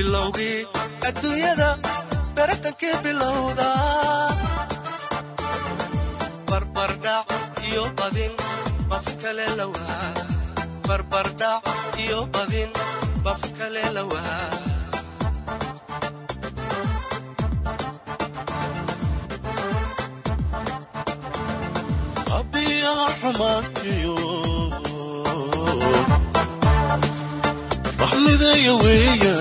bilowgii adduunyada baratankii bilowda. Barbardhac iyo badin bafi kale lawaa barbardhac iyo badin bafi kale lawaa abiyaha xumaankiyo baxmidaya weeyaan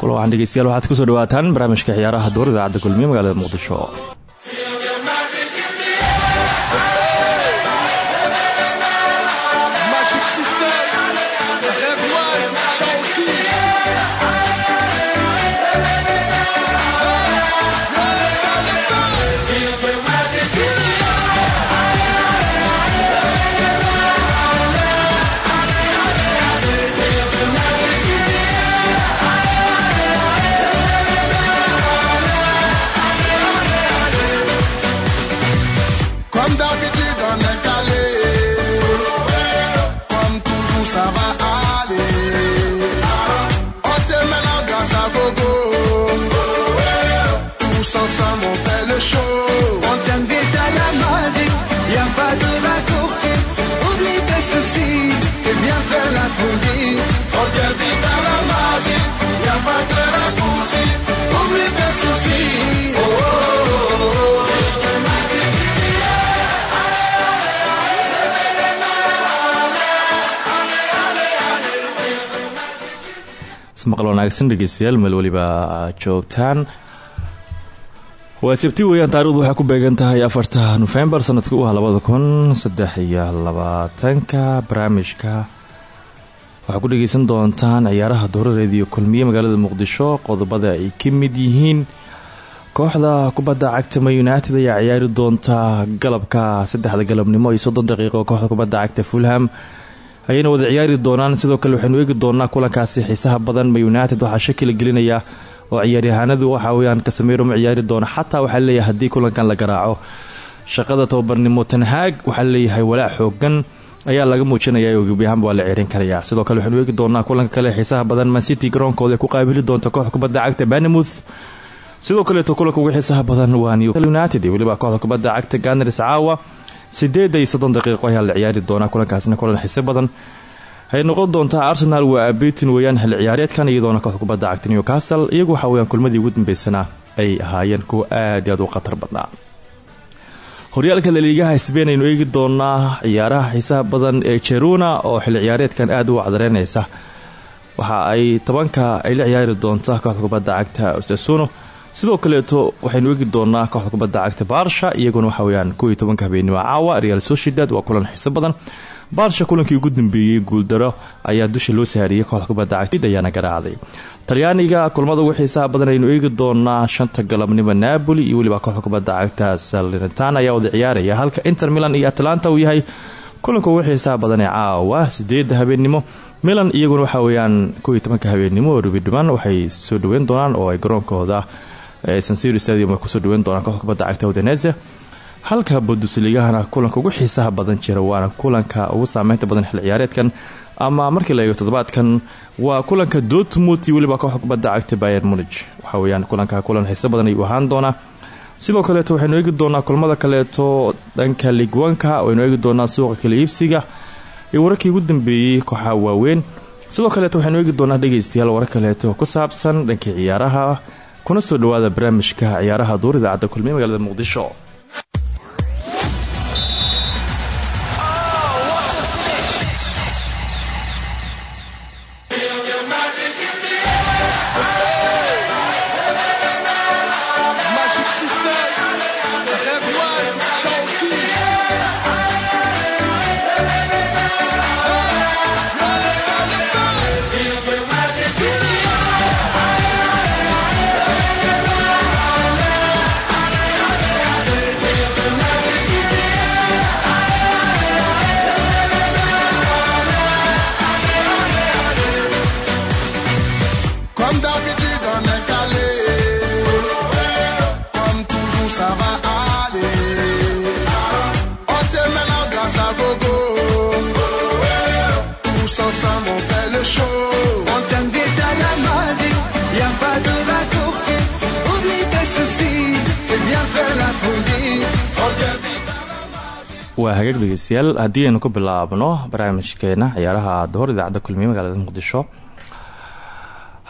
kula waxaan dhegeystayaal waxaad ku soo dhawaataan barnaamijka ciyaaraha duur idaacadda kulmiye magaalada muqdisho ismaqal wanaagsan dhegeystayaal meel weliba aad joogtaan. Waa sabti weeyaan taarikhdu waxay ku beegan tahay afarta nofembar sanadka u ah labada kun saddex iyo labaatanka. Barnaamijka waxaa ku dhegeysan doontaan ciyaaraha doorareed iyo kulmiye magaalada muqdisho qodobada ay ka mid yihiin. Kooxda kubadda cagta ma united ayaa ciyaari doonta galabka saddexda galabnimo iyo soddon daqiiqo. Kooxda kubadda cagta fulham ayayna wada ciyaari doonaan. Sidoo kale waxaynu eegi doonaa kulankaasi xiisaha badan. Ma united waxaa shakila gelinaya oo ciyaaryahaanadu waxa weyaan kasamiro ma ciyaari doona. Xataa waxaa leeyahay haddii kulankan la garaaco shaqada tababarnimo tanhaag waxaa leeyahay walaac xoogan ayaa laga muujinaya oo gebi ahaanba waa la ceerin karaya sidoo kale waxaynu eegi doonaa kulanka kale xiisaha badan. Mancity garoonkooda ku qaabili doonta kooxda kubadda cagta banamouth sidoo kaleeto kulanka ugu xiisaha badan waa united. Weliba kooxda kubadda cagta ganars caawa sideed iyo soddon daqiiqo ayaa la ciyaari doonaa kulankaasina kulan xiise badan. Ay noqon doontaa arsenal waa abetin weeyaan xil ciyaareedkan iyadoona kooxda kubadda cagta newcastle iyagu waxa weyaan kulmadii ugu dambeysana ay ahaayeen kuwa aad iyo aad u khatar badnaa. Horyaalka laliigaha sbain aynu eegi doonaa ciyaaraha xiisaha badan ee jeruna oo xil ciyaareedkan aad u wacdareynaysa waxa ay tobanka ay la ciyaari doontaa kooxda kubadda cagta osasuno sidoo kaleeto waxaynu eegi doonaa kooxda kubadda cagta baarsha iyaguna waxa weyaan kow iyo tobanka habeenimo caawa real sociedad waa kulan xiiso badan. Baarsha kulankii ugu dambeeyey guuldaro ayaa dusha loo saariyey kooxda kubadda cagta ayaana garaacday talyaaniga kulmada ugu xiisaha badan aynu eegi doonaa shanta galabnimo napoli iyo weliba kooxda kubadda cagta salernitana ayaa wada ciyaaraya halka inter milan iyo atlanta uu yahay kulanka ugu xiisaha badan ee caawa sideeda habeenimo. Milan iyaguna waxa weyaan kow iyo tobanka habeenimo rubidhiban waxay soo dhaweyn doonaan oo ay garoonkooda sansiro stadium ku soo dhaweyn doonaan kooxda cagta udinese. Halka bundusligahana kulanka ugu xiisaha badan jira waana kulanka ugu saameynta badan xil ciyaareedkan. Ama markii la eego toddobaadkan waa kulanka dortmund iyo weliba kooxda cagta bayer munich. Waxa weyaan kulanka kulan xiiso badan ayuu ahaan doonaa. Sidoo kaleeto waxaynu eegi doonaa kulmada kaleeto dhanka ligwanka waynu eegi doonaa suuqa kala iibsiga iyo wararkii ugu dambeeyey kooxaha waaweyn. Sidoo kaleeto waxaynu eegi doonaa dhegeystayaal warar kaleeto ku saabsan dhankii ciyaaraha kuna soo dhawaada barnaamijka ciyaaraha duur idaacadda kulmiye magaalada muqdisho waa hagaag dhegeystayaal. Haddii aynu ku bilaabno barnaamijkeena ciyaaraha dohor idaacadda kulmiye magaalada muqdisho.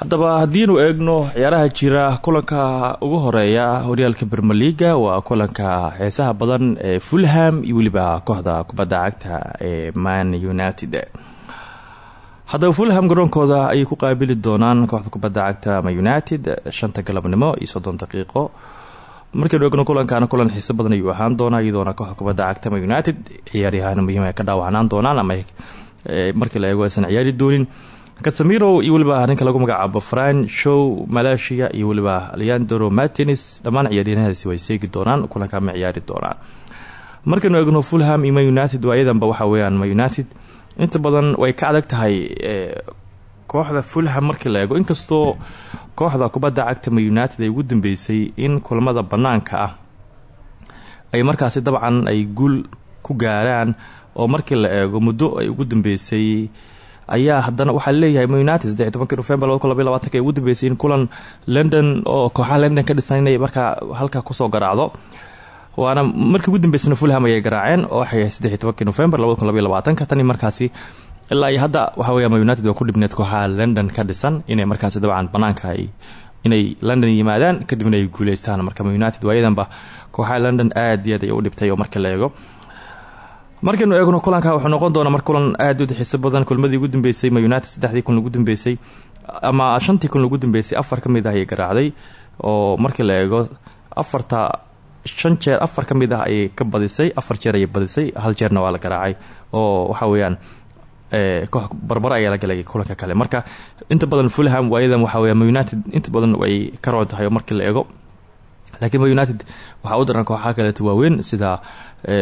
Haddaba haddiinu eegno ciyaaraha jira kulanka ugu horreeya horyaalka bermeliga waa kulanka xiisaha badan ee fulham iyo weliba kooxda kubadda cagta ee man united. Haddaba fulham garoonkooda ayay ku qaabili doonaan kooxda kubadda cagta man united shanta galabnimo iyo soddon daqiiqo markaynu eegno kulankaana kulan xiiso badan ayuu ahaan doonaa iyadoona kooxda kubadda cagta man united. Ciyaaryahaan muhiim ay ka dhaawacnaan doonaan ama markii la eego aysan ciyaari doonin. Kasamiro iyo weliba ninka lagu magacaabo fran show malaysia iyo weliba leandro martins dhammaan ciyaaryahanadaasi way seegi doonaan kulanka ma ciyaari doonaan. Markaynu eegno fulham iyo united waa waxa weyaan man united inta badan way ka adag tahay kooxda fulham markii la eego. Inkastoo kooxda kubadda cagta man united ay ugu dambeysay in kulamada banaanka ah ay markaasi dabcan ay guul ku gaaraan oo markii la eego muddo ay ugu dambeysay ayaa haddana waxaa leeyahay man united saddex tobankii november laba kun labaatanka ay ugu dambeysay in kulan london oo kooxaha london ka dhisan inay markaa halka ku soo garaacdo. Waana markii ugu dambeysana fulham ayay garaaceen oo waxay ahay saddex tobankii november labada kun labaatanka tani markaasi ilaa hadda waxa weya united waa ku dhibneed kooxaha london ka dhisan inay markaasi dabcan banaanka ay inay london yimaadaan kadibna ay guuleystaan marka united waayadanba kooxaha london aad iyo aad ay u dhibtay oo marka la eego. Eegno kulanka wuxuu noqon doonaa mar kulan aad u xiiso badan kulmadii ugu dambeysay united saddexdii kun ugu dambeysay ama shantii kun ugu dambeysay afar ka ah ayay garaacday oo markii la afarta shan jeer afar ka ah ayay ka badisay afar jeer ayay badisay hal jeerna waa la garaacay oo waxa weeyaan koox barbaro ayaa la galay kulanka kale. Marka inta badan fulham waayadan waxa weya united inta badan way ka roon tahay markii la eego. Laakiin united waxaa u daran kooxaha kaleeto waaweyn sida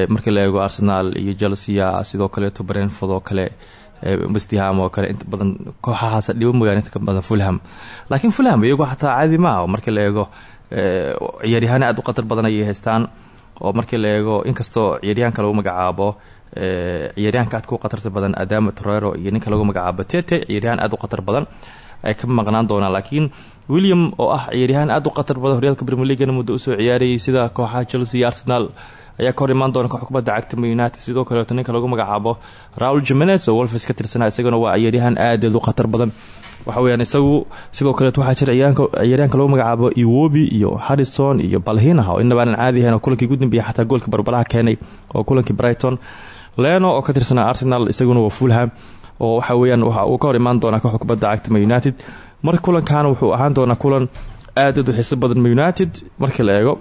markii la eego arsenal iyo chelsea sidoo kaleeto brentford oo kale westham oo kale. Inta badan kooxahaas dhibo mooyaan inta ka badan fulham. Laakiin fulham iyagu xataa caadi maaha markii la eego ciyaaryahaano aad u khatar badan ayay haystaan oo markii la eego inkastoo ciyaaryahanka lagu magacaabo ciyaaryahanka aad ku khatarta badan adamo torero iyo ninka lagu magacaabo tete ciyaaryahan aad u khatar badan ay ka maqnaan doonaan. Laakiin william oo ah ciyaaryahaan aad u khatar badan horyaalka premier leagana muddo u soo ciyaarayay sida kooxaha chelsea arsenal ayaa ka hor imaan doona koox cagta united. Sidoo kaleeto ninka lagu magacaabo raul jimenes oo wolfes ka tirsanaa isagana waa ciyaaryahaan aadaed u khatar badan. Waxa weyaan isagu sidoo kaleeto waxaa jira ciyaaryahanka lagu magacaabo iwobi iyo harrison iyo balhinah oo inaba aanan caadi ahayn oo ugu dambeeyay xataa goolka barbaraha keenay oo kulankii brighton. Leno oo ka tirsanaa arsenal isaguna waa fulham oo waxa weyaan waxa uu ka imaan doonaa kooxda cagta united. Marka kulankan wuxuu ahaan doonaa kulan aad u xiiso badan united markii la eego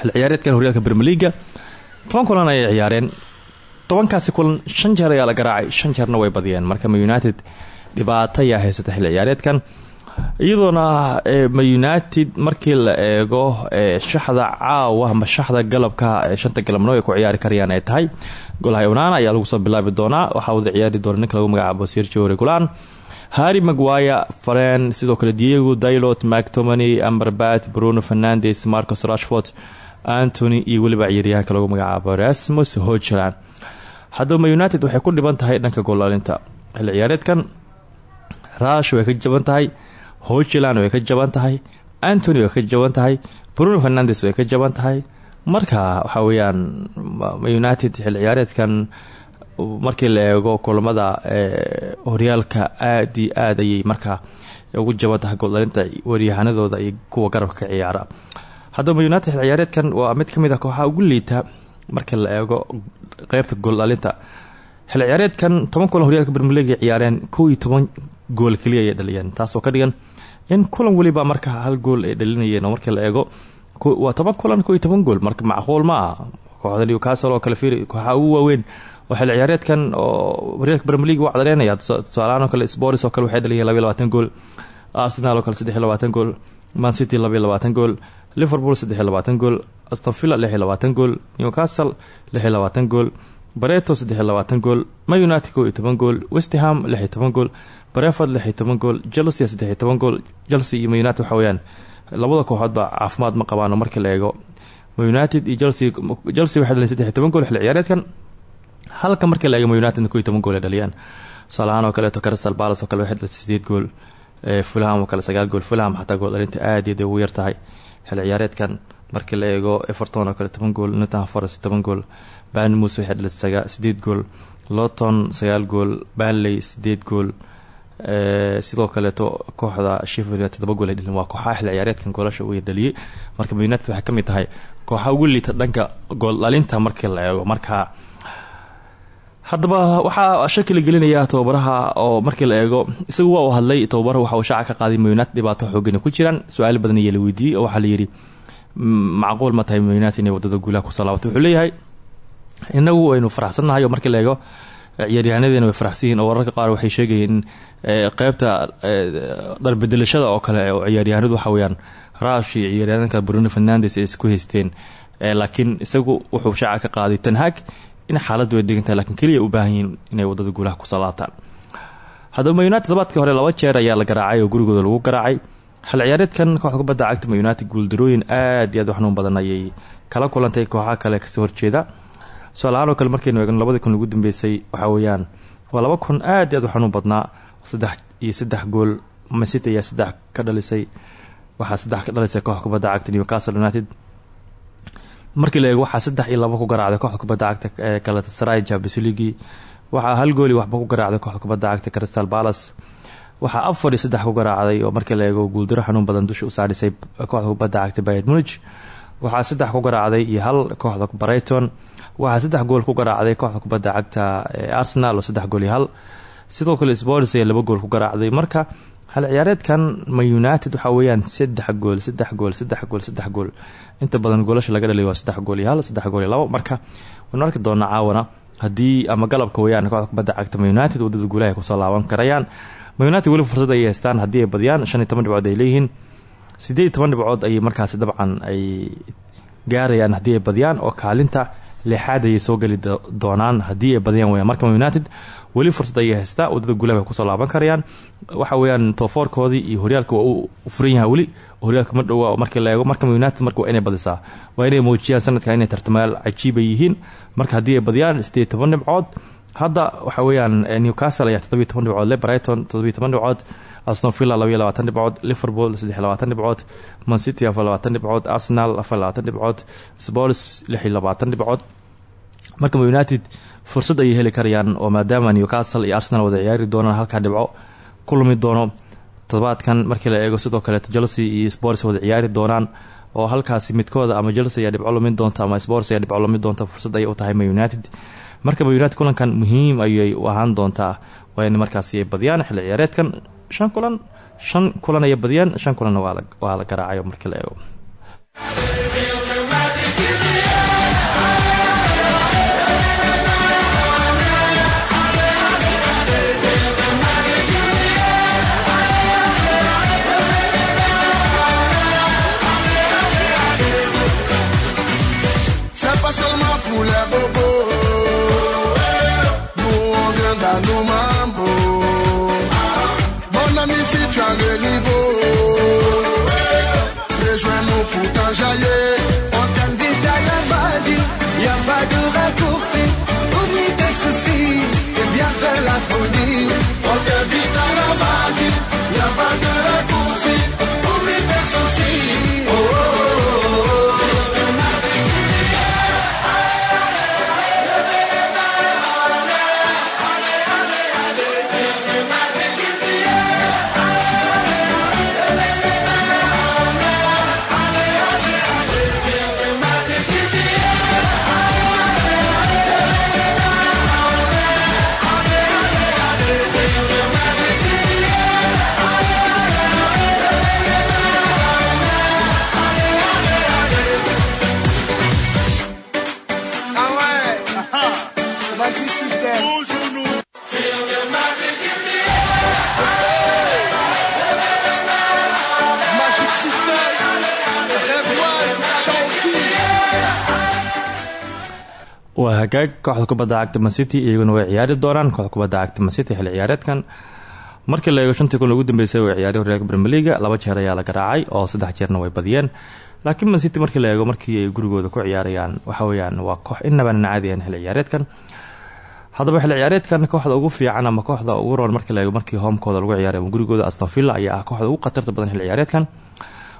xil ciyaareedkan horyaalka bermeliga toban kulan ayay ciyaareen. Tobankaasi kulan shan jeer ayaa la garaacay shan jeerna way badiyeen. Marka man united dhibaato ayaa haysata xil ciyaareedkan iyadoona man united markii la eego shaxda caawa ama shaxda galabka shanta galabnimo ay ku ciyaari karayaan ay tahay. Golaha unana ayaa lagu soo bilaabi doonaa. Waxaa wada ciyaari doona ninka lagu magacaabo sergio regulan harry maguire faren sidoo kale diego dilot mactomany amberbat bruno fernandes marcos rashford antony iyo weliba ciyaaryahanka lagu magacaabo rasmus hojeland haddaba united waxay ku dhiban tahay dhanka goolaalinta. Xil ciyaareedkan rash way ka jaban tahay hojeland way ka jaban tahay antony way ka jaban tahay bruno fernandes way ka jaban tahay. Marka waxaa weeyaan united xil ciyaareedkan markii la eego kulamada horyaalka aad iyo aad ayay markaa ugu jaban tahay gooldhalinta waryahanadooda iyo kuwa garabka ka ciyaara. Haddaba united ciyaareedkan waa mid ka mid ah kooxaha ugu liita markii la eego qeybta gooldhalinta xil ciyaareedkan toban kulan horyaalka bermelega ciyaareen kow iyo toban gool keliya ayay dhaliyeen taasoo ka dhigan in kulan weliba marka hal gool ay dhalinayeen oo la eego waa toban kulan kow iyo toban gool. Marka macquul ma kooxda newcastle oo kale fiiri kooxaha ugu waaweyn oo xil ciyaareedkan oo horyaalka premier league waa cadareynaya tusaalahaan kale sports oo kale waxay dhaliyeen labaiy labaatan gool. Arsenal oo kale saddex iyo labaatan gool. Man city labaiy labaatan gool. Liverpool saddex iyo labaatan gool. Aston villa lix iyo labaatan gool. Newcastle lix iyo labaatan gool. Bareto saddex iyo labaatan gool. Ma united kow iyo toban gool. Westham lix iyo toban gool. Breford lix iyo toban gool. Chelsea saddex iyo toban gool. Chelsea iyo ma united waxa weyaan labada kooxoodba caafimaad ma qabaano markii la eego. Ma united iyo chelsea chelsea waxay dhaleen saddex iyo toban gool xilli ciyaareedkan halka markii la eego ma united kow iyo toban gool ay dhaliyaan tusaalahaan oo kaleeto crystal palace oo kale waxay dhalisay sideed gool. Fulham oo kale sagaal gool. Fulham xataa gool dhalinta aad iyo ugu yar tahay. Xilli ciyaareedkan markii la eego everton oo kale toban gool. Nottingham forest toban gool. Banmus waxay dhalisay sideed gool. Lowton sagaal gool. Banley sideed gool. Sidoo kaleeto kooxda sheffield todoba gool ay dhalin waa kooxaha xilli ciyaareedkan goolasha uu dhaliyay marka united waxay ka tahay kooxaha ugu liita dhanka gool dhalinta markii la eego. Marka haddaba waxaa shaki la gelinayaa tababaraha oo markii la eego isagu waa hadlay tababaraha waxa uu shaaca ka qaaday munited dhibaato xoogani ku jiraan. Su'aalo badan ayaa la weydiiyey oo waxaa la yidhi macquul ma tahay munited inay waddada guulaha ku soo laabato wuxuu leeyahay inagu waynu faraxsannahay markii la eego ciyaaryahaanadeena way faraxsan oo wararka qaar waxay sheegayeen in qeybta dharbedelashada oo kale oo ciyaaryahanadu waxa weyaan raash iyo bruno fernandes ay isku haysteen laakiin isagu wuxuu shaaca ka qaaday tanhaag in xaaladdu ay degan tahay lakiin keliya u baahan inay waddada guulaha ku soo laabtaan haddaba united tobaadkii hore laba jeer ayaa la garaacay oo gurigooda lagu garaacay. Xil ciyaareedkan kooxda kubadda cagta ma united guuldarooyin aad iyo aad u xanuun badan ayay kala kulantay kooxaha kale ka soo horjeeda. Su'aalahaan kale markaynu eegno labadii kun ugu dambeysay waxaa weeyaan waa laba kun aad iyo aad u badnaa. Saddex iyo saddex gool mancity ayaa saddex ka dhalisay. Waxaa saddex ka dhalisay kooxda kubadda cagta newcastle united markii la eego waxaa saddex iyo laba ku garaacday kooxda kubadda cagta ee galatasaray champions league waxaa hal gooli waxba ku garaacday kooxda kubadda cagta crystal palace. Waxaa afar iyo saddex ku garaacday oo markii la eego guuldaro xanuun badan dusha u saarisay kooxda kubadda cagta bayern munich. Waxaa saddex ku garaacday iyo hal kooxda brighton. Waxaa saddex gool ku garaacday kooxda kubadda cagta ee arsenal oo saddex gool iyo hal. Sidoo kale sports ayaa laba gool ku garaacday. Marka hal ciyaareedkan ma united waxaa weeyaan saddex gool saddex gool saddex gool saddex gool. Inta badan goolasha laga dhalay waa saddex gool iyo hal saddex gool iyo marka. Waynu arki doonaa caawana haddii ama galabka weyaan kooxda kubadda cagta ma united waddada guulaha ay ku soo laaban karayaan. Ma united weli fursad ayay haystaan haddii ay badiyaan. Shan iyo ay leeyihiin. Siddeed iyo toban dhibcood dabcan ay gaarayaan haddii ay badiyaan? Oo kaalinta lixaad ayay soo geli doonaan haddii ay badiyaan weyaan marka ma united weli fursad ayay haystaa waddada guulaha ay ku soo laaban karayaan. Waxa weeyaan toofoorkoodii iyo horyaalka waa uu furan yahay weli. Horyaalka ma dhowa markii la eego marka ma united marka inay badisaa. Waa inay muujiyaan sanadka inay tartamayaal cajiiba yihiin. Marka haddii ay badiyaan siddeed toban dhibcood? Hadda waxa weeyaan newcastle ayaa toddobiyo toban dhibcood le brighton toddobiyo toban dhibcood aston villa labaiyo labaatan liverpool saddex iyo labaatan dhibcood mancity afar arsenal afar labaatan dhibcood spors lix iyo united fursad ayay heli karayaan oo maadaama newcastle iyo arsenal wada ciyaari doonaan halkaa dhibco ku lumi doono todobaadkan markii la eego sidoo kaleeto chelsea iyo spors wada ciyaari doonaan oo halkaasi midkooda ama chelsea ayaa dhibco lumin doonta ama spors ayaa dhibco lumin doonta fursad ayay u tahay ma united. Marka ma united kulankan muhiim ayay u ahaan doontaa waa in markaasi ay badiyaan xilli ciyaareedkan. Shan kulan shan kulan ayay badiyaan shan kulanna waa la garaacayo markii la eego ami, si magic system. Feel waa hagaag kooxda kubadda cagta mancity iyaguna way ciyaari doonaan kooxda kubadda cagta mancity xilli ciyaareedkan markii la eego shantii kun ugu dambeysay way ciyaaryahu reerka brmeliga laba jeer ayaa la garaacay oo saddex jeerna way badiyeen laakiin mancity markii la eego markii ay gurigooda ku ciyaarayaan waxaweyaan waa koox inabanan caadi ahan xilli ciyaareedkan haddaba xilli ciyaareedkan kooxda ugu fiican ama kooxda ugu roon markii la eego markii homekooda lagu ciyaaray ama gurigooda astonvilla ayaa ah kooxda ugu khatarta badan xilli ciyaareedkan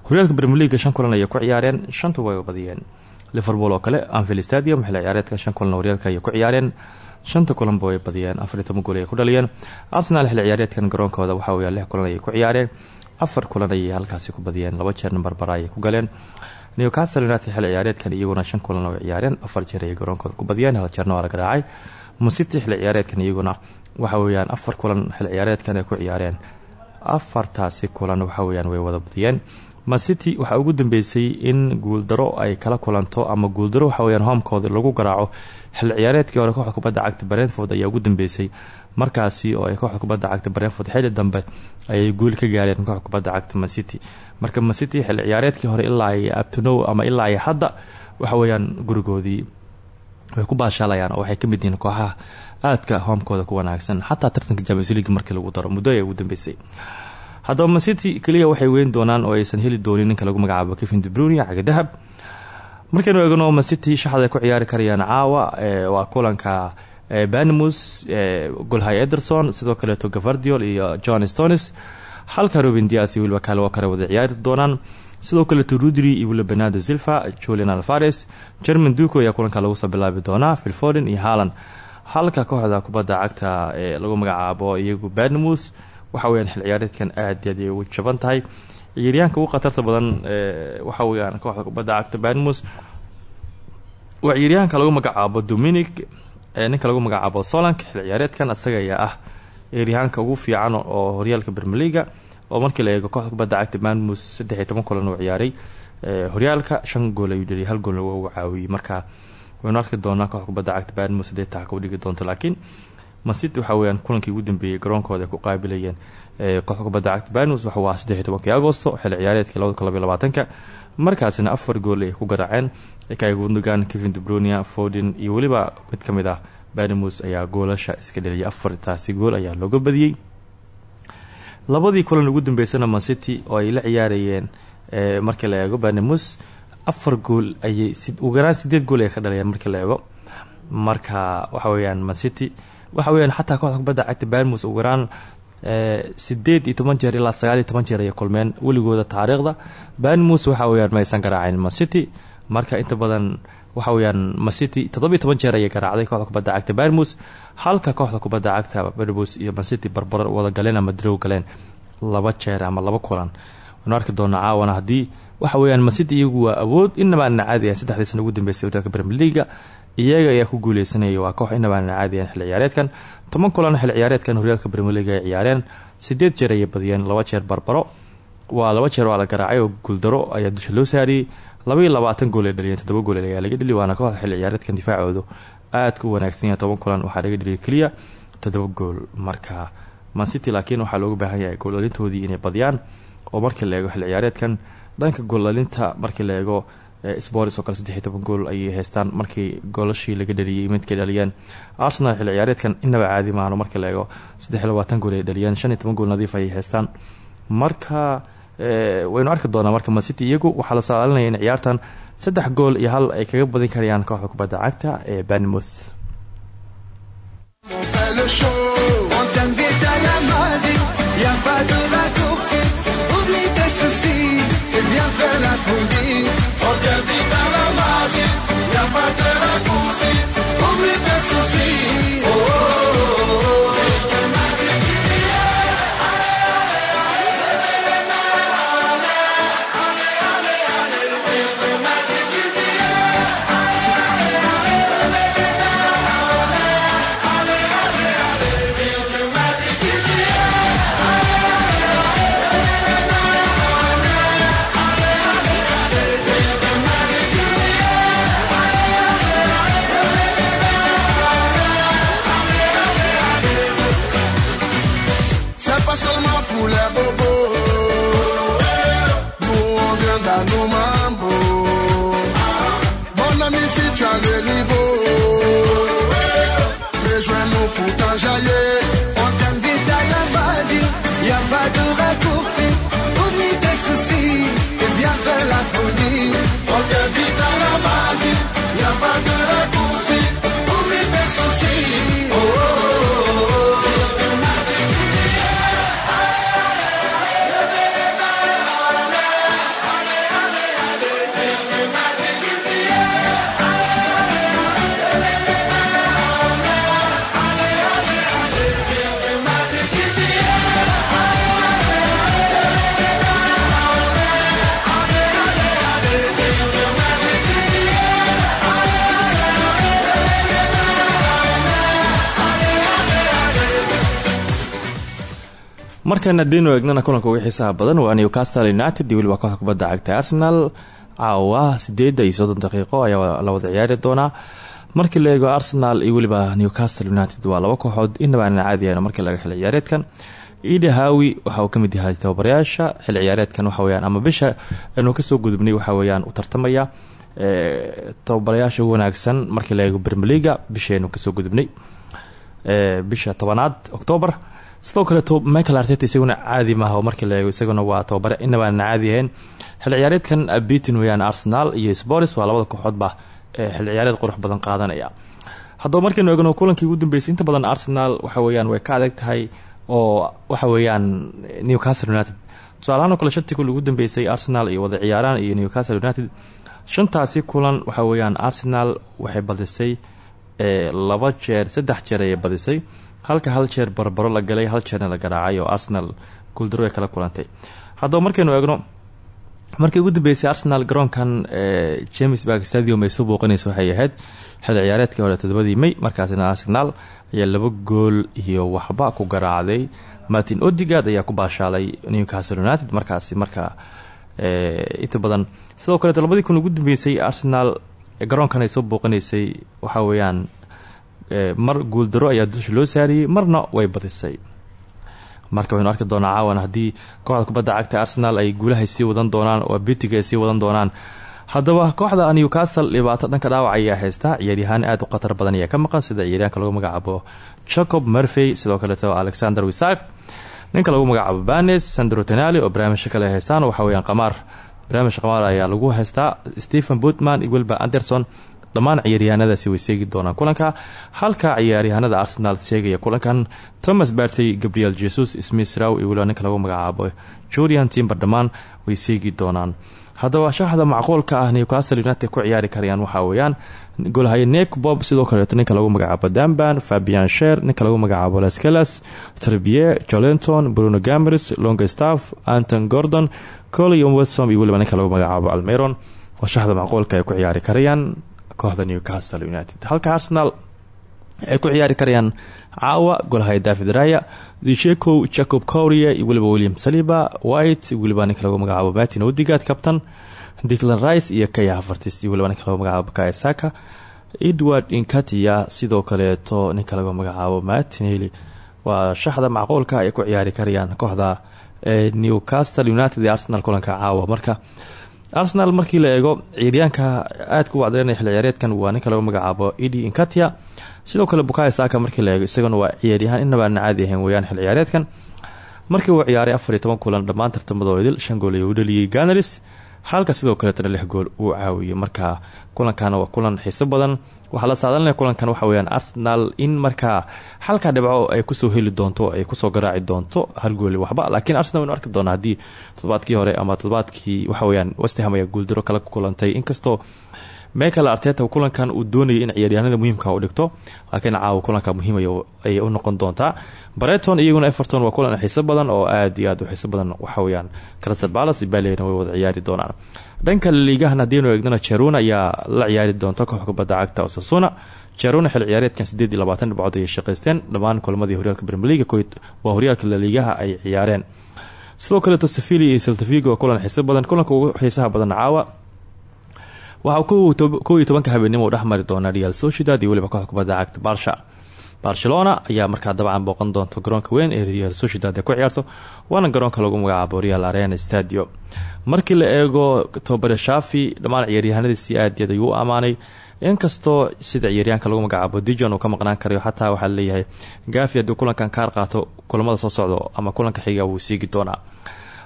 horyaalka brmeliga shan kulan ayay ku ciyaareen shantu way badiyeen liverpool oo kale anfield stadium xilli ciyaareedka shan kulan horyaalka ayay ku ciyaareen shanta kulanba way badiyeen afariy toban gool ayay ku dhaliyeen. Arsenal xilli ciyaareedkan garoonkooda waxaa weya lix kulan ayay ku ciyaareen afar kulan ayay halkaasi ku badiyeen laba jeerna barbara ayay ku galeen. Newcastle united xilli ciyaareedkan iyaguna shan kulan way ciyaareen afar jeer ayay garoonkooda ku badiyeen hal jeerna waa la garaacay masity xilli ciyaareedkan iyaguna waxa weyaan afar kulan xilli ciyaareedkan ay ku ciyaareen. Afartaasi kulan waxa weyaan way wada badiyeen mancity waxaa ugu dambeysay in guuldaro ay kala kulanto ama guuldaro waxaweyaan hoomkooda lagu garaaco xil ciyaareedkii hore kooxda kubadda cagta brentford ayaa ugu dambeysay. Markaasi oo ay kooxda kubadda cagta brentford xilli dambe ayay guul ka gaareen kooxda kubadda cagta mancity marka mancity xil ciyaareedkii hore ilaa ay abtinow ama ilaa hadda waxaweyaan gurigoodii way ku baashaalayaan oo waxay ka mid yihiin kooxaha aadka hoomkooda ku wanaagsan xataa tartanka champions league markii lagu daro muddo ay ugu dambeysay. Haddaba mancity keliya waxay weyn doonaan oo aysan heli doonin ninka lagu magacaabo kevin debruni caga dahab. Markaynu eegno mancity shaxda ku ciyaari karayaan caawa waa kulanka banimus golhay ederson sidoo kaleeto gavardiol iyo john stones. Halka robin dias iyo wiliba kale kale wada ciyaari doonaan sidoo kaleeto rudri iyo wiliba bernardo silva julian alvares german duco ayaa kulanka lagu soo bilaabi doonaa philforden iyo haalan halka kooxda kubadda cagta ee lagu magacaabo iyagu banimus waxa weyaan xil ciyaareedkan aad aad ay jaban tahay. Ciyaaryahanka ugu khatarta badan waxa weyaan kooxda kubadda cagta banmus waa ciyaaryahanka lagu magacaabo dominic ninka lagu magacaabo solank xil ciyaareedkan isaga ayaa ah ciyaaryahanka ugu fiican oo horyaalka bermeliga oo markii la eego kooxda kubadda cagta banmus saddex iyo toban kulan uu ciyaaray horyaalka shan gool ayuu dheliyay hal goolna waa uu caawiyey marka waynu arki doonaa kooxda kubadda cagta banmus haddee taha ka dhigi doonto laakiin mancity waxa weyaan kulankii ugu dambeeyey garoonkooda ku qaabilayeen kooxda kubadda cagta banus waxa waa saddex agosto xilli ciyaareedkii labada kun labaiy labaatanka. Markaasina afar gool ay ku garaaceen kay gundogan kevin debronia fordin iyo weliba mid ka mid ah banimus ayaa goolasha iska dheliyay afartaasi gool ayaa looga badiyey labadii kulan ugu dambeysana mancity oo ay la ciyaarayeen markii la eego banimus afar gool ayay ugu yaraan sideed gool ay ka dhalayeen markii la eego. Marka waxa weyaan mancity waxa weyaan xataa kooxda kubadda cagta banmus ugu yaraan sideed iyo toban jeer ilaa sagaal iyo toban jeer ayay kulmeen weligooda taariikhda. Banmus waxa weyaan ma aysan garaaceen mancity marka inta badan waxa weyaan mancity toddobiyo toban jeer ayay garaacday kooxda kubadda cagta banmus halka kooxda kubadda cagta banmus iyo mancity barbar wada galeen ama darow galeen laba jeer ama laba kulan. Waynu arki doonaa caawana haddii waxa weyaan mancity iyagu waa awood inabaana caadi ah saddexdii sana ugu dambeysay horyaalka premier leaga iyaga ayaa ku guuleysanayay waa koox inabaana caadiyan xilli ciyaareedkan. Toban kulan xilli ciyaareedkan horyaalka premier league ay ciyaareen sideed jeer ayay badiyeen laba jeer barbaro waa laba jeer waa la garaacay oo guuldaro ayaa dusha loo saariyey labaiyo labaatan gool ay dhaliyeen toddoba gool ayaa laga dheli waana kooxda xilli ciyaareedkan difaacoodu aadka u wanaagsan yahay. Toban kulan waxaa laga dheliyay keliya toddoba gool marka mancity laakiin waxaa loogu baahan yahay gooldhalintoodii inay badiyaan oo markii la eego xilli ciyaareedkan. Dhanka gooldhalinta markii la eego sports oo kale saddex iyo toban gool ayay haystaan markii goolashii laga dhaliyay midkay dhaliyeen arsenal xilli ciyaareedkan inaba caadi maahno markii la eego saddex iyo labaatan gool ay dhaliyeen shan gool nadiif ayay haystaan. Marka waynu arki doonaa marka mancity iyagu waxaa la saalinaya in ciyaartan saddex gool iyo hal ay kaga badin karayaan kooxda kubadda cagta ee banmouth markana daynu eegnana kulanka ugu xiisaha badan waa newcastle united. Iyo weliba kooxda kubadda cagta arsenal. Caawa sideeda iyo soddon daqiiqo ayaa la wada ciyaari doonaa. Markii la arsenal iyo weliba newcastle united waa laba kooxood inaba aanan caadiyan markii laga xil ciyaareedkan. Ida hawi waxa uu ka mid yahay tababarayaasha xil ciyaareedkan waxaweyaan ama bisha anu ka soo gudubnay waxaweyaan u tartamaya tababarayaasha wanaagsan markii la eego bermeliga bishaenu ka soo gudubnay bisha tobanaad octoobar sidoo kaleeto michael arteta isaguna caadi maaha oo markii la eego isaguna waa tababare. Inaba aanan caadi ahayn. Xil ciyaareedkan bitin weyaan arsenal iyo spors waa labada kooxoodba xil ciyaareed qurux badan qaadanaya. Haddaba markaynu eegno kulankii ugu dambeysay inta badan arsenal waxa weyaan way ka adag tahay oo waxa weeyaan newcastle united. Tusaalahaan oo kale shantii kul arsenal iyo wada ciyaaraan iyo newcastle united. Shantaasi kulan waxa weeyaan arsenal waxay badisay laba jeer saddex jeer ayay badisay halka hal jeer barbaro la galay hal jeerna la garaacay oo arsenal guuldaro ay kala kulantay. Haddaba markaynu eegno markii ugu dambeysay arsenal garoonkan james bark stadium ay soo booqanaysa waxay ahayd xil ciyaareedkii hore todobadii may markaasina arsenal ayaa laba gool iyo waxba ku garaacday. Martin odigad ayaa ku baashaalay newcastle united markaasi marka inta badan. Sidoo kaleeto labadii kun ugu dambeysay arsenal garoonkan ay soo booqanaysay waxaa weeyaan mar guuldaro ayaa dusha loo saariyey marna way badisay. Marka waynu arki doonaa caawan haddii kooxda kubadda cagta arsenal ay guulahay sii wadan doonaan oo bitiga ay sii wadan doonaan haddaba kooxda newcastle dhibaato dhanka dhaawac ayaa haysta ciyaaryahaan aad u khatar badan ayaa ka maqan sida ciyaaryahanka lagu magacaabo jacob murphy sidoo kaleeto alexander wisak ninka lagu magacaabo banes sandro tenali oo barnaamijka kale haystaan waxa weyaan qamaar barnaamijka qamaar ayaa lagu haystaa stephen butman iyo weliba anderson dhammaan ciyaaryahanadaasi way seegi doonaan kulanka. Halka ciyaaryahanada arsenal seegaya kulankan thomas bartey gabriel jesus smith raw iyo weliba ninka lagu magacaabo julian timber dhammaan way seegi doonaan. Haddaba shaxda macquulka ah newcastle united ku ciyaari karayaan waxaa weeyaan. Golhaye nek bob sidoo kaleeto ninka lagu magacaabo damban fabian sher ninka lagu magacaabo lascalas trbier jolenton bruno gamers longstaff anton gordon colion wetsom iyo weliba ninka lagu magacaabo almeron waa shaxda macquulka ay ku ciyaari karayaan kooxda newcastle united. Halka arsenal ay ku ciyaari karayaan caawa golhaye david raya disheko jacob coria iyo weliba william saliba. White weliba ninka lagu magacaabo martin odigad captain. Diclan rice iyo kaya havertis iyo weliba ninka lagu magacaabo kaya saka. Edward inkatia sidoo kaleeto ninka lagu magacaabo martin hely waa shaxda macquulka ay ku ciyaari karayaan kooxda newcastle united ee arsenal kulanka caawa. Marka arsenal markii la eego ciyaaryaanka aadka u wacdaynaya xil ciyaareedkan waa ninka lagu magacaabo edi inkatia sidoo kale bukayo saaka markii la eego isaguna waa ciyaaryahaan inaba aan caadi ahayn weyaan xil ciyaareedkan markii uu ciyaaray afar iyo toban kulan dhammaan tartamadoo idil shan gool ayuu u dhaliyey ganaris halka sidoo kaleetana lix gool uu caawiyey marka kulankan waa kulan xiiso badan waxaa la saadalinaya kulankan waxa weyaan arsenal in markaa halka dhibco ay ku soo heli doonto ay ku soo garaaci doonto hal gooli waxba. Laakiin arsenal waynu arki doonaa haddii todobaadkii hore ama todobaadkii waxaweyaan westham ayaa guuldaro kala kulantay. Inkastoo michael arteta kulankan uu doonayay in ciyaaryahanada muhiimka u dhigto laakiin caawa kulanka muhiim ayay u noqon doontaa. Breton iyaguna everton waa kulan xiiso badan oo aad iyo aad u xiiso badan waxaweyaan crystal palace baleyna way wada ciyaari doonaan. Dhanka liigahan haddiinu eegnana jeruna ayaa la ciyaari doonta koox kubadda cagta osasuna. Jeruna xil ciyaareedkan sideed iyo labaatan dhibcood ayay shaqaysteen. Dhammaan kulamadii horyaalka brmeliga waa horyaalka laliigaha ay ciyaareen. Sidoo kaleeto sevili iyo seltavigo waa kulan xiiso badan. Kulanka ugu xiisaha badan caawa waxaa kow iyo tobanka habeenimo u doonaa real sociedad iyo weliba kooxda cagta barsha barcelona ayaa markaa dabcan booqan doonta garoonka weyn ee real sociedad ee ku ciyaarto waana garoonka lagu magacaabo real arena stadio markii la eego tobabare shafi dhammaan ciyaaryahanadiisii aad ayuu u ammaanay inkastoo sida ciyaaryahanka lagu magacaabo dijon uu ka maqnaan karayo xataa waxaa la leeyahay gafi hadduu kulankan kaar qaato kulamada soo socdo ama kulanka xiga wuu siigi doonaa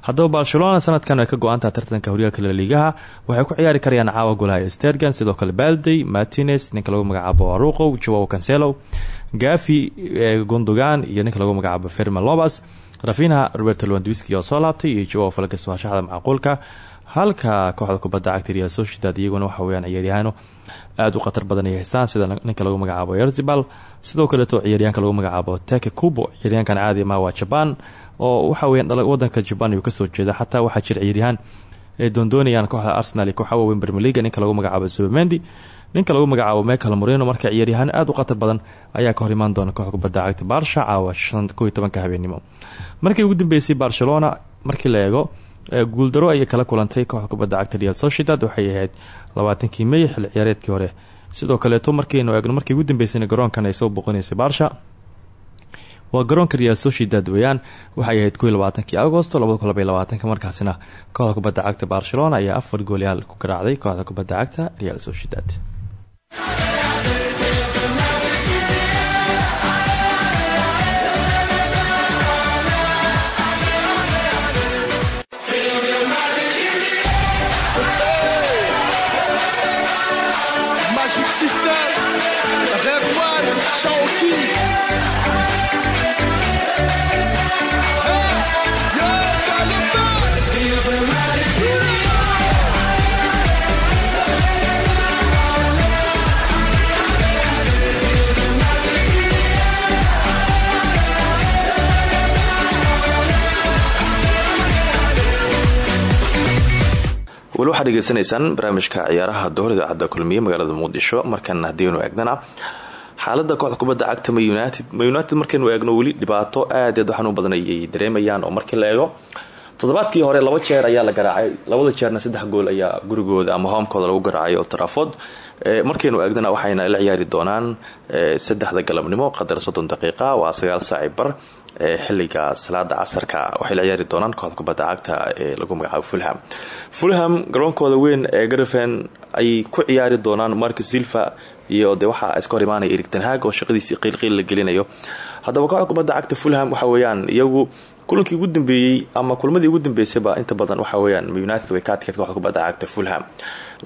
haddaba barcelona sanadkan ay ka go'aantaha tartanka horyaalka laliigaha waxay ku ciyaari karayaan caawa golaha stergan sidoo kale baldey martinez ninka lagu magacaabo aruqow joao cancelo gafi gundogan iyo ninka lagu magacaabo ferman lobas rafinha roberto lwandwiski oo soo iyo joao falgas waa shaxda macquulka. Halka kooxda kubadda cagta real sociedad iyaguna waxa weyaan ciyaaryahaano aada u khatar badan ay haystaan sida ninka lagu magacaabo erzibal sidoo kaleeto ciyaaryahanka lagu magacaabo teke kubo ciyaaryahankan caadi ma waa jaban oo waxa weyan wadanka jaban ayuu ka soo jeeda xataa waxaa jira ciyaaryahaan ay doondoonayaan kooxda arsenal kooxa waaweyn bermeliga ninka lagu magacaabo subermendi ninka lagu magacaabo michael moreno marka ciyaaryahaan aada u khatar badan ayaa ka hor imaan doona kooxda kubadda cagta barsha caawa ko iyo tobanka habeenimo. Markii ugu dambeysay barcelona markii la eego guuldaro ayay kala kulantay kooxda kubadda cagta real sociedad. Waxay ahayd labaatankii mey xilli ciyaareedkii hore. Sidoo kaleeto markaynu eegno markii ugu dambeysayna garoonkan ay soo boqonaysay barsha waa garoonka real sociedad weeyaan. Waxay ahayd koiy labaatankii agosto labada kun labaatanka markaasina kooxda kubadda cagta barcelona ayaa afar goolyaal ku garaacday kooxda kubadda cagta real Magic waxaad barnaamijka ciyaaraha dowr idaacadda kulmiye magaalada muqdisho. Markana haddiinu eegnana xaalada kooxda kubadda cagta ma united ma united markaynu eegno weli dhibaato aad aad xanuun badan dareemayaan oo markii la eego toddobaadkii hore laba jeer ayaa la garaacay. Labada jeerna saddex gool ayaa gurigooda ama hoomkooda lagu garaacay oo trafod markaynu eegnana waxayna la ciyaari doonaan saddexda galabnimo qadar soddon daqiiqa waa sagaal saaci xilliga salaada casarka. Waxay la ciyaari doonaan kooxda kubadda cagta ee lagu magacaabo fulham. Fulham garoonkooda weyn ee garifen ayay ku ciyaari doonaan mark silva iyo de waxaa iska hor imaanaya erig tanhaag oo shaqadiisii qiilqiil la gelinayo. Haddaba kooxda kubadda cagta fulham waxa weeyaan iyagu kulankii ugu dambeeyey ama kulmadii ugu dambeysayba inta badan waxa weyaan united way ka adkeed kooxda cagta fulham.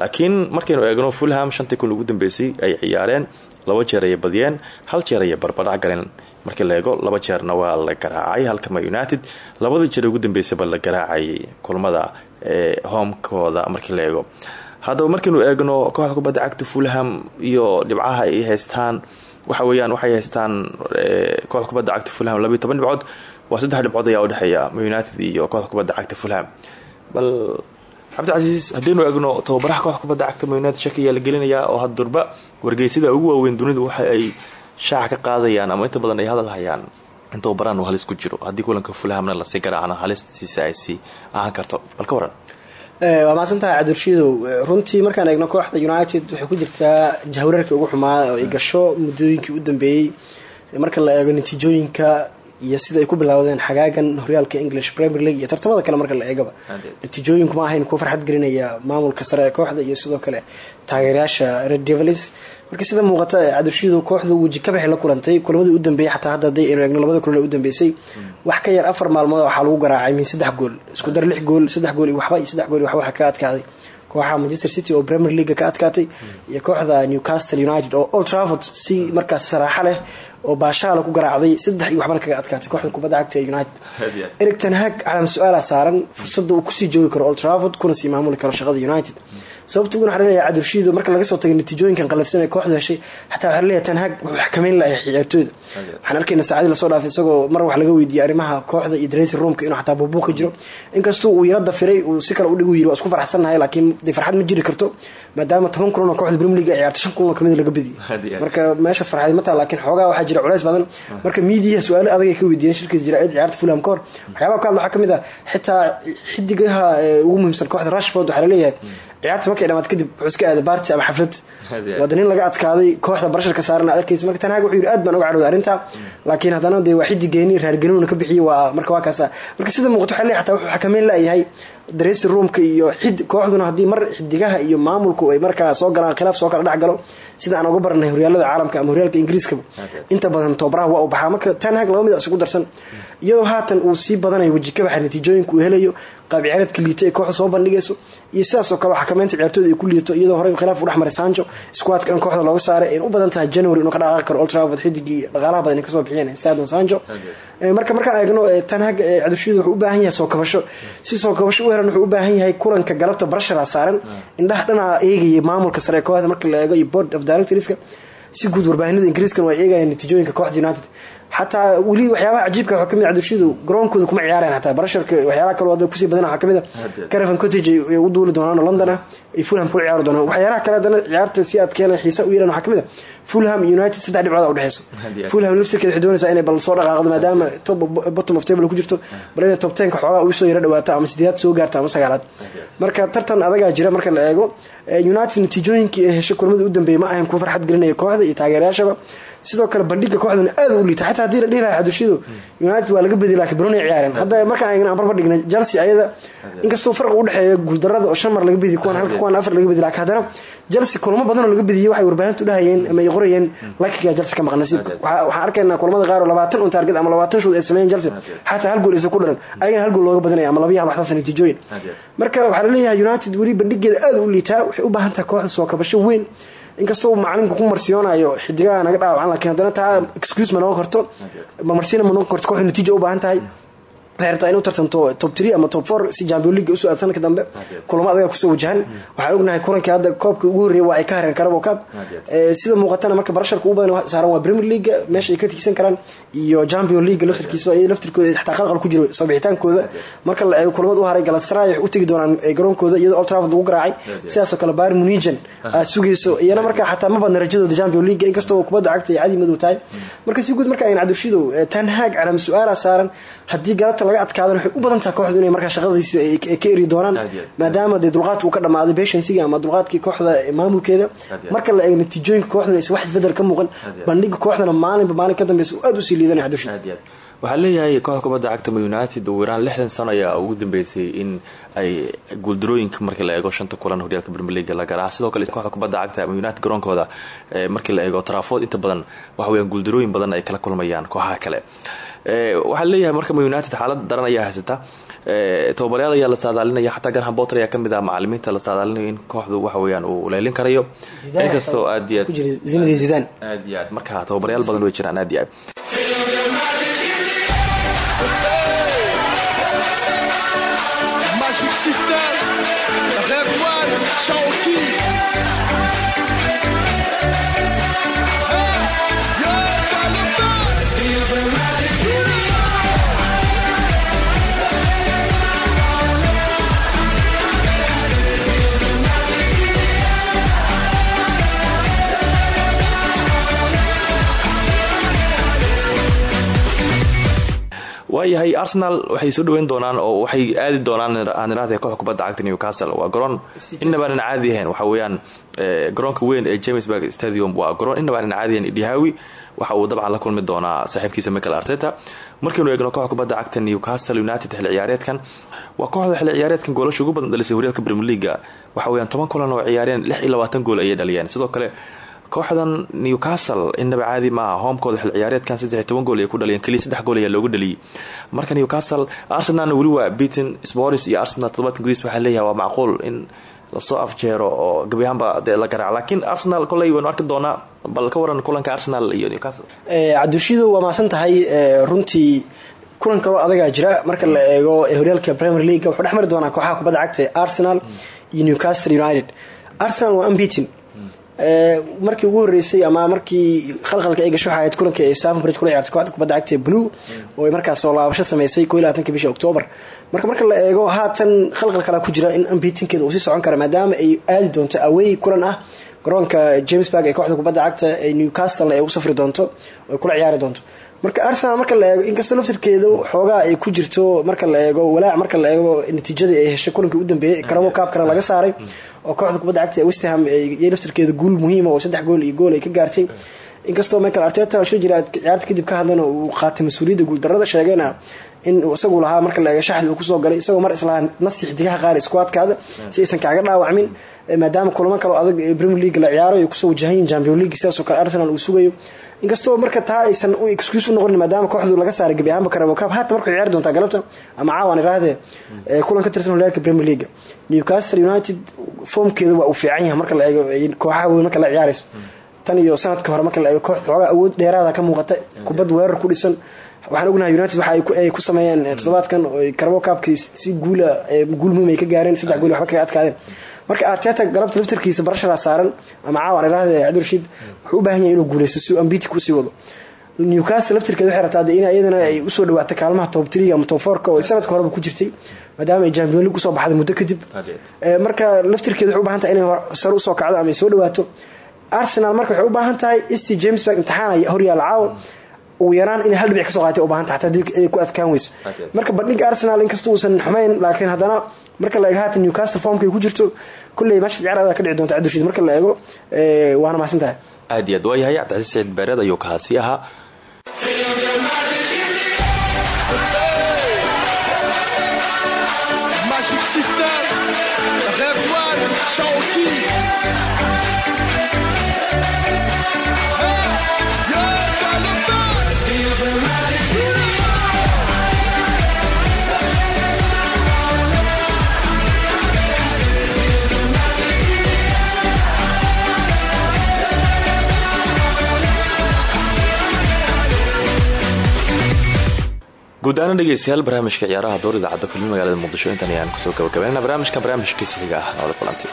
Laakiin markaynu eegno fulham shantii kun ugu dambeysay ay ciyaareen laba jeer ayay badiyeen hal jeer ayay barbadhac galeen markii la eego laba jeerna waa la garaacay halkama united. Labada jeer ugu dambeysaba la garaacayay kulmada ee hoomkooda markii la eego. Haddaba markaynu eegno kooxda kubadda cagta fulham iyo dhibcaha ay haystaan waxa weyaan waxay haystaan kooxda kubadda cagta fulham labayo toban waa saddex dhibcood ayaa udhexeeya united iyo kooxda kubadda cagta fulham. Bal cabdicasiis haddaynu eegno tababaraha kooxda kubadda cagta united shaki ayaa la gelinayaa oo haddurba wargeysada ugu waaweyn dunidu waxa ay shaaca ka qaadayaan ama inta badan ay hadal hayaan in tababaraan uu halis ku jiro. Haddii kulanka fulhamna la sii garaacna halistiisa ay sii ahaan karto. Bal ka waran. Waa mahadsantahay cabdirshiidow runtii markaan eegno kooxda united waxay ku jirtaa jahwareerkii ugu xumaa oo ay gasho muddooyinkii u dambeeyey. Marka la eego natiijooyinka iyo sida ay ku bilowdeen xagaagan horyaalka english premier league iyo tartamada kale marka la eegaba. Natiijooyinku ma ahayn kuwa farxad gelinaya maamulka sare ee kooxda iyo sidoo kale taageerayaasha red devils. Marka sida muuqata cabdirshiidow kooxdu weji kabaxi la kulantay kulamadii u dambeeyey xataa hadda haday aynu eegno labada kulan ee u dambeysay. Wax ka yar afar maalmood waxaa lagu garaacay min saddex gool isku dar lix gool saddex gool iyo waxba iyo saddex gool iyo waxba ka adkaaday kooxaha manchester city oo premier league ka adkaatay iyo kooxda newcastle united oo old trafford si markaas saraaxo leh oo baashaala ku garaacday saddex iyo waxbana kaga adkaatay kooxda kubadda cagta ee united. Erig ten hag calaam su'aala saaran fursadda uu ku sii joogi karo old trafford kuna sii maamuli karo shaqada united sababta uguna waxaa la leeyahay cabdirshiido marka laga soo tagay natiijooyinkan qalafsan ee kooxdu heshay xataa waxaa la leeyahay ten hag wuxuu xakameyn lahay ciyaartooyda waxaan arkaynaa saacadii la soo dhaafay isagoo mar wax laga weydiiyey arrimaha kooxda iyo dressing roomka inuu xataa buubuuq ka jiro. Inkastoo uu yaro dafiray uu si kale u yiri waa isku farxsannahay laakiin dee farxad ma jiri karto maadaama toban kulan oo kooxda premier league ay ciyaarto shan kulan oo ka mid laga bediyey marka meeshaas farxadeed ma taha laakiin xoogaa waxaa jira culays badan. Marka miidiyaha su'aalo adag ay ka weydiiyeen shirkiisa jiraacid ciyaarta fulham ka hor waxyaabaha ka hadla waxaa ah xitaa xidigaha ugu muhiimsan kooxda rashford waxaa la leeyahay ciyaarta markay dhamaad kadib wuxuu iska aaday baarti ama xaflad waada nin laga adkaaday kooxda barasharka saaran arkaysa. Marka tanhaag wuxuu yidhi aad baan uga cadhooday arrinta. Laakiin haddana dee waa xidigeeni raargelinuna ka bixiyo waa marka waa kaasa. Marka sida muuqato leeyahay xataa wuxuu xakameyn la'yahay dareesi roomka iyo xid kooxduna haddii mar xidigaha iyo maamulku ay markaa soo galaan khilaaf soo kala dhex galo sida aan uga baranay horyaalada caalamka ama horyaalka ingiriiskaba inta badan tobaraha waa uu baxaa. Marka tanhaag laba mid isugu darsan. Iyadoo haatan uu sii badanayo wejikabaxa natiijooyinka uu helayo qaab ciyaareedka liita ee kooxda soo bandhigayso iyo sidaas oo kale xakameynta ciyaartooda ay ku liito iyadoo horey khilaaf u dhexmaray sancho. Squadka dhan kooxda looga saaray ay u badan tahay january inuu ka dhaqaaqi karo old trafford xidigii dhaqaalaha badan ay ka soo bixiyeen sadon sancho. Eh, marka markaan eegno eh, tanhaag eh, cadurshida wuxuu u baahan yahay soo kabasho. Si soo kabasho u helan wuxuu u baahan yahay kulanka galabta barashara saaran. Indhaha dhanaa eegaya maamulka sare kooxda marka la eego iyo board of directorska. Si guud warbaahinada ingiriiskan waa eegayaan natiijooyinka kooxda united xataa weli waxyaabaha cajiibka waxaa ka mid cadurshida garoonkooda kuma ciyaareen xataa barasharka waxyaalaha kale wada ku sii badan waxaa ka mid a caravan cottage ay u duuli doonaan oo london ah. Ay fulham kula ciyaari doonaan. Waxyaalaha kale haddana ciyaarta si aad keenay xiisa u yeelan waxaa ka mid a fulham united saddex dhibcood a udhexeyso fulham laftirkeeda waxay doonaysaa inay bal soo dhaqaaqdo maadaama top bottom of table ku jirto. Bal inay top tenka xoogaa ugu soo yaro dhawaato ama sideedaad soo gaarto ama sagaalaad. Marka tartan adagaa jira marka la eego Eh, united natiijooyinkii ay heshay kulmadii u dambeeyey ma ahayn kuwa farxad gelinaya kooxda iyo taageerayaashaba sidoo kale bandhiga kooxdana aad u liita. Xataa haddii la dhihi lahaa xadushidu united waa laga bedi laakiin brunei ciyaareen. Hadda markaan eegna aan barbar dhigna chelsea ayada inkastoo farq u dhexeeya guuldarada oo shan mar laga bedi kuwan halka kuwan afar laga bedi laakiin haddana chelsea kulamo badan oo laga bediyey waxay warbaahintu dhahayeen ama ay qorayeen. Lakiga chelsea ka maqan nasiibka. Waxaa- waxaan arkaynaa kulamada qaar oo labaatan un target ama labaatan shoot ay sameeyeen chelsea xataa hal gool aysan ku dhalan. Ayagana hal gool looga badanaya ama laba iyo hal waxdaas natiijooyin. Marka waxaa la leeyahay united weli bandhigeeda aad u liitaa waxay u baahan tahay kooxda soo kabasho weyn inkastoo macalinku ku marsiyoonayo xidigaha naga dhaawacan laakiin haddana taa excuse ma noqon karto. Mamarsiina ma noqon karto kooxda natiijo u baahan rabtaa inuu tartanto top 3 ama top 4 si champion league u soo aad sanadka dambe kulamo adaga ku soo wajahan. Waxaan ognahay kulankii hadda koobka ugu horreeya waa ay ka hareen carabo cup. Eh, sida muuqatana marka barasharka ugu badan saaran waa premier league meesha ay ka tigsan karaan iyo champion league laftirkiisa iyo laftirkooda xataa qalqal ku jiro soo bixitaankooda. Marka la eego kulamada u haray galatasaray waxay u tegi doonaan eh, garoonkooda iyadoo old trafford lagu garaacay. Sidaasoo kale bayern munichen aad sugayso iyana marka xataa ma badna rajadooda champion league inkastoo kubadda cagta ay cadi madow tahay. Marka si guud marka ayna cadurshidow tanhaag calaama su'aala saaran. Haddii galabta laga adkaadana waxay u badan tahay kooxdu inay markaa shaqadiisa ay ay ka eri doonaan maadaama dee dulqaadka uu ka dhamaaday beshansiga ama dulqaadkii kooxda maamulkeeda. Marka la eego natiijooyinka kooxduna is wax isbeddel ka muuqan bandhiga kooxdana maalinba maalin ka dambeysa uu aad u sii liidanaya aad waxaa leeyahay kooxda kubadda cagta Man united ugu yaraan lixdan sano ayaa ugu dambeysay in ay guuldarooyinka markii la eego shanta kulan horyaalka premier league la garaaca sidoo kale kooxda kubadda cagta Man united garoonkooda eh, markii la eego trafood inta badan waxa weeyaan guuldarooyin badan ay kala kulmayaan kooxaha kale waxaa leeyahay marka united xaalad daran ayaa haysata. Eh, tababarayaal ayaa la saadaalinaya. Xataa garham potter ayaa ka mid ah macalimiinta la saadaalinayo in kooxdu waxa weeyaan uu leelin karayo. Inkastoo aad iyo aad ku jira zinedine zidane. aad iyo aad. Marka tababarayaal badan way jiraan aad iyo aad waayahay arsenal waxay soo dhaweyn doonaan oo waxay aadi doonaan aan iraahday kooxda kubadda cagta newcastle. Waa garoon inabaanan caadi ahayn. Waxa weeyaan eh, garoonka weyn ee jamesburg stadium waa garoon inabaanan caadi ahayn. Idihaawi waxa uu dabcan la kulmi doonaa saaxiibkiisa michael arteta. Markaynu eegno kubadda cagta newcastle united xilli ciyaareedkan waa kooxda xilli ciyaareedkan goolasha ugu badan dhalisay horyaalka premier leaga waxa weeyaan toban kulan oo ciyaareen lix iyo labaatan gool ayay dhaliyeen. Sidoo kale kooxdan newcastle inaba caadi maaha hoomkooda xil ciyaareedkan saddex iyo toban gool ay ku dhaliyeen keliya saddex gool ayaa loogu dhaliyey marka newcastle arsenalna weli waa beaten spors iyo arsenal toddobaadkan gudihiis waxaa leeyahay waa macquul in la soo afjeero oo gebi ahaanba dee la garaaco laakiin arsenal koley waynu arki doonaa bal ka waran kulanka arsenal iyo newcastle. Eh, cabdishiido waa maasan tahay eh, runtii kulan kaloo jira. Marka la eego eh, horyaalka premier league wuxuu dhex mari doonaa kooxaha kubadda cagta arsenal iyo newcastle united. Arsenal waa Eh, markii ugu horeysay ama markii khalkhalka ay gasho waxay ahayd kulanka ee Stamford Bridge kula ciyaartay kooxda kubadda cagta blue oo ay markaas soo laabasho sameysay 21 bisha October. Marka marka la eego haatan khalkhal kale ku jira in unbeatenkeeda uu sii socon karo maadaama ay aadi doonto away kulan ah garoonka James Park ee kooxda kubadda cagta ee Newcastle ay u safri doonto oo ay kula ciyaari doonto. Marka arsenal marka la eego inkastoo laftirkeeda xoogaa ay ku jirto marka la eego walaac marka la eego natiijadii ay heshay kulankii u dambeeyey karabo kaabkana laga saaray oo kooxda kubadda cagta ee westham iyo laftirkeeda guul muhiima oo saddex gool iyo gool ay ka gaartay. Inkastoo michael arteta shil jira ciyaarta kadib ka hadlana uu qaatay mas'uuliyadda guuldarada sheegayna in isagu lahaa marka la eego shaxdi uu ku soo galay isagoo mar islahaa nasi xidigaha qaar iskuadkaada si aysan kaaga dhaawacmin. Maadaama kulamo kaloo adag premier league la ciyaaro ay ku soo wajahayin champion league sidaasoo kale arsenal uu sugayo inkastoo marka taa aysan excuse u noqonin maadaama kooxdu laga saaray gebi ahaanba karabo cup haata markay ciyaari doontaa galabta ama caawan iraahdee kulan ka tirsan horyaalka premier league. Newcastle united foomkeeda waa uu fiican yahay marka la eego kooxaha weyn marka la ciyaarayso. Tan iyo sanadka hore marka la eego koox xoogaa awood dheeraada ka muuqata kubad weerar ku dhisan. Waxaan ognahay united waxa ay ku sameeyeen toddobaadkan karabo kaabkii si guula guul ay ka gaareen saddex gool waxba kaga adkaadeen marka arteta galabta laftarkiisa barashada saaran ama caawan iraahde cabdirashiid wuxuu u baahan yahay inuu guuleysto si ambiti ku sii wado. Newcastle laftirkeeda waxay rabtaa in iyadana ay u soo dhawaato kaalmaha three ama top fourka oo sanadka horeba ku jirtay maadaama ay champion league u soo baxday muddo kadib. Marka laftirkeeda waxay u baahan tahay inay sare u soo kacdo ama ay soo dhawaato. Arsenal marka waxay u baahan tahay st james bark imtixaan horyaala caawa ugu yaraan inay hal dhibic ka soo qaatay u ay ku adkaan weyso. Marka bandhiga arsenal inkastoo uusan xumayn laakiin haddana marka la eego haatan newcastle formka ay ku jirto kulley match ciyaarada ka dhici doonta cabdirashiid marka la eego waana mahadsan tahay aad iyo aad waayahay cabdicasiis saciid beereed ayuu kahaasi ahaa guud ahaan dhegeystayaal barnaamijka ciyaaraha door idaacadda kulmi magaalada muqdisho. Intan ayaan ku soo gabagabeynana barnaamijkan barnaamijkiisa xiga ah noola kulanti